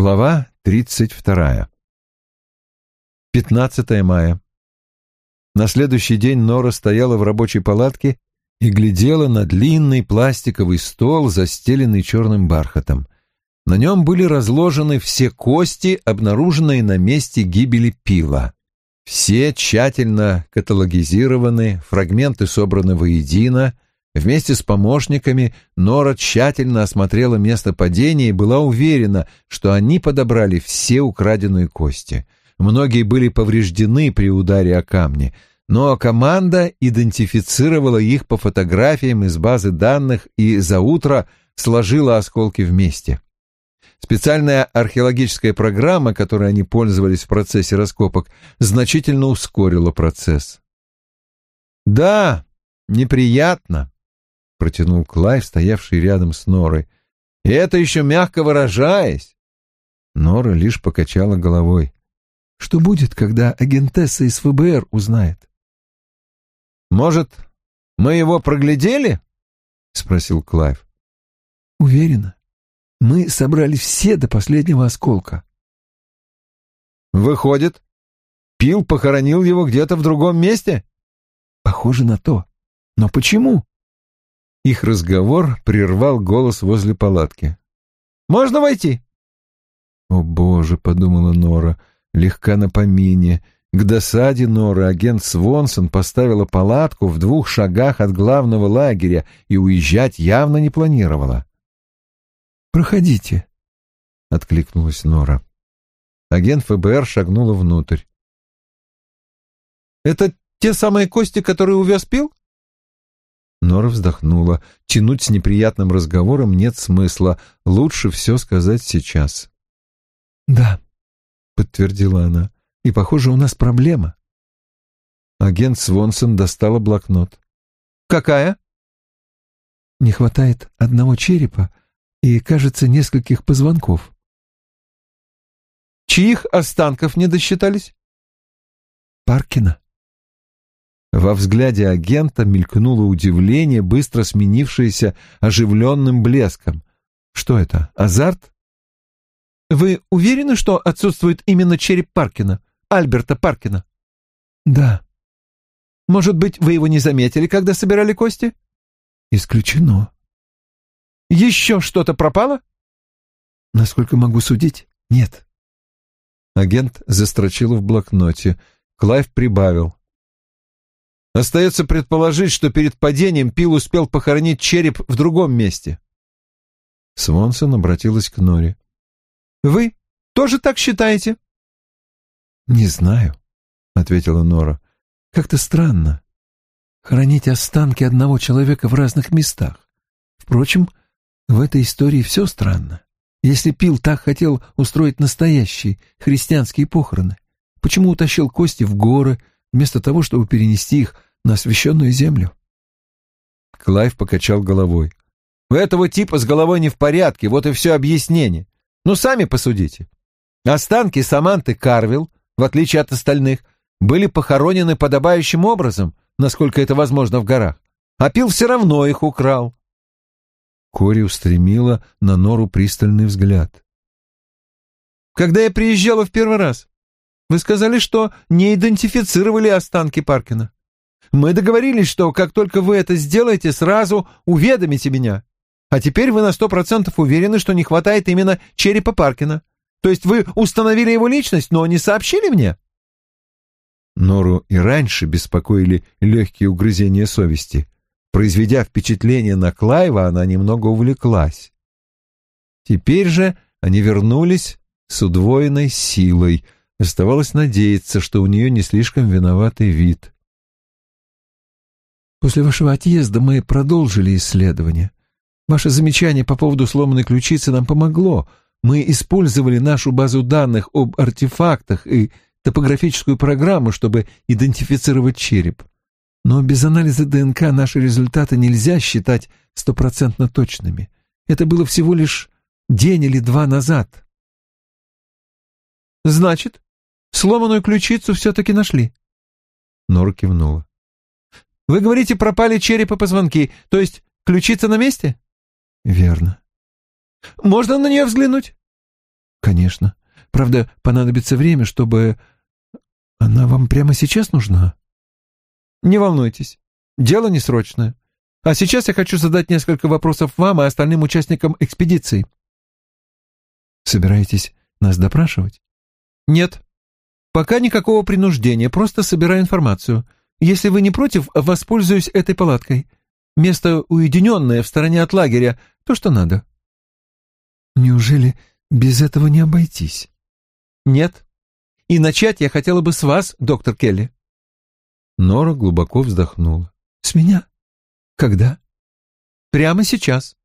Глава 32. 15 мая. На следующий день Нора стояла в рабочей палатке и глядела на длинный пластиковый стол, застеленный черным бархатом. На нем были разложены все кости, обнаруженные на месте гибели пила. Все тщательно каталогизированы, фрагменты собраны воедино — Вместе с помощниками Нора тщательно осмотрела место падения и была уверена, что они подобрали все украденные кости. Многие были повреждены при ударе о камни, но команда идентифицировала их по фотографиям из базы данных и за утро сложила осколки вместе. Специальная археологическая программа, которой они пользовались в процессе раскопок, значительно ускорила процесс. «Да, неприятно», протянул Клайв, стоявший рядом с Норой. «И это еще мягко выражаясь!» Нора лишь покачала головой. «Что будет, когда агентесса из ФБР узнает?» «Может, мы его проглядели?» — спросил Клайв. «Уверена. Мы собрали все до последнего осколка». «Выходит, Пил похоронил его где-то в другом месте?» «Похоже на то. Но почему?» Их разговор прервал голос возле палатки. «Можно войти?» «О, Боже!» — подумала Нора, легка на помине. К досаде Нора агент Свонсон поставила палатку в двух шагах от главного лагеря и уезжать явно не планировала. «Проходите», — откликнулась Нора. Агент ФБР шагнула внутрь. «Это те самые кости, которые увез Пил?» Нора вздохнула. Тянуть с неприятным разговором нет смысла. Лучше все сказать сейчас. «Да», — подтвердила она, — «и, похоже, у нас проблема». Агент Свонсон достала блокнот. «Какая?» «Не хватает одного черепа и, кажется, нескольких позвонков». «Чьих останков не досчитались?» «Паркина». Во взгляде агента мелькнуло удивление, быстро сменившееся оживленным блеском. Что это, азарт? «Вы уверены, что отсутствует именно череп Паркина, Альберта Паркина?» «Да». «Может быть, вы его не заметили, когда собирали кости?» «Исключено». «Еще что-то пропало?» «Насколько могу судить, нет». Агент застрочил в блокноте. Клайв прибавил. Остается предположить, что перед падением Пил успел похоронить череп в другом месте. Свонсон обратилась к Нори. «Вы тоже так считаете?» «Не знаю», — ответила Нора. «Как-то странно. Хоронить останки одного человека в разных местах. Впрочем, в этой истории все странно. Если Пил так хотел устроить настоящие христианские похороны, почему утащил кости в горы, вместо того, чтобы перенести их на священную землю. Клайв покачал головой. У этого типа с головой не в порядке, вот и все объяснение. Ну, сами посудите. Останки Саманты Карвилл, в отличие от остальных, были похоронены подобающим образом, насколько это возможно в горах. А Пил все равно их украл. Кори устремила на Нору пристальный взгляд. «Когда я приезжала в первый раз, вы сказали, что не идентифицировали останки Паркина. Мы договорились, что как только вы это сделаете, сразу уведомите меня. А теперь вы на сто процентов уверены, что не хватает именно черепа Паркина. То есть вы установили его личность, но не сообщили мне?» Нору и раньше беспокоили легкие угрызения совести. Произведя впечатление на Клайва, она немного увлеклась. Теперь же они вернулись с удвоенной силой — Оставалось надеяться, что у нее не слишком виноватый вид. «После вашего отъезда мы продолжили исследование. Ваше замечание по поводу сломанной ключицы нам помогло. Мы использовали нашу базу данных об артефактах и топографическую программу, чтобы идентифицировать череп. Но без анализа ДНК наши результаты нельзя считать стопроцентно точными. Это было всего лишь день или два назад». «Значит, Сломанную ключицу все-таки нашли. Нора кивнула. Вы говорите, пропали череп и позвонки, то есть ключица на месте? Верно. Можно на нее взглянуть? Конечно. Правда, понадобится время, чтобы... Она вам прямо сейчас нужна? Не волнуйтесь. Дело не срочное. А сейчас я хочу задать несколько вопросов вам и остальным участникам экспедиции. Собираетесь нас допрашивать? Нет. Пока никакого принуждения, просто собираю информацию. Если вы не против, воспользуюсь этой палаткой. Место уединенное, в стороне от лагеря, то, что надо. Неужели без этого не обойтись? Нет. И начать я хотела бы с вас, доктор Келли. Нора глубоко вздохнула. С меня? Когда? Прямо сейчас.